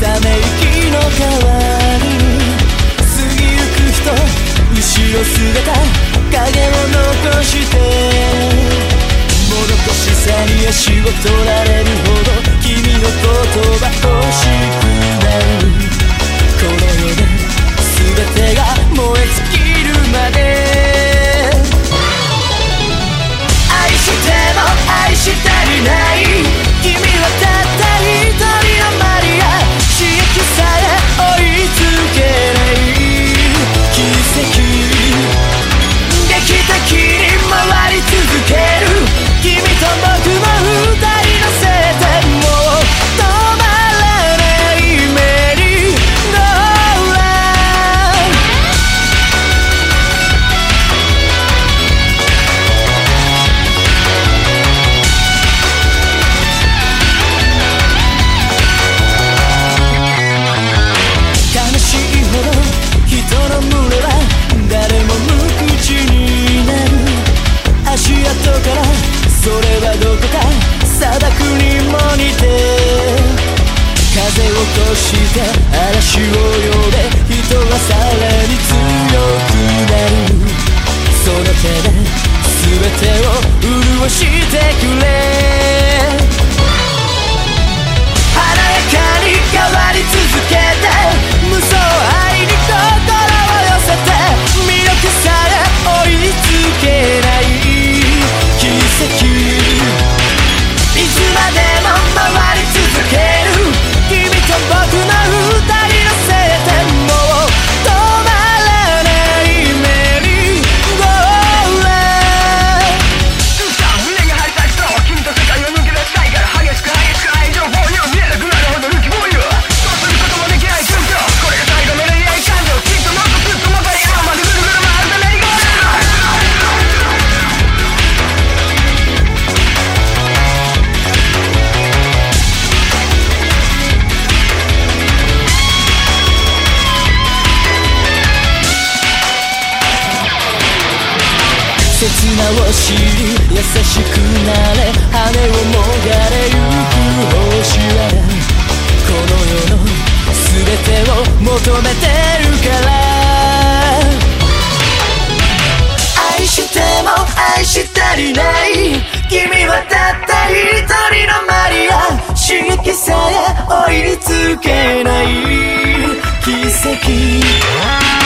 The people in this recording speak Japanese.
ため影を残してもろこしさに足を取られるほどとか。砂漠にも似て風を落として嵐を呼べ人はさらに直し優しくなれ羽をもがれゆく星はこの世の全てを求めてるから愛しても愛したりない君はたった一人のマリア刺激さえ追いつけない奇跡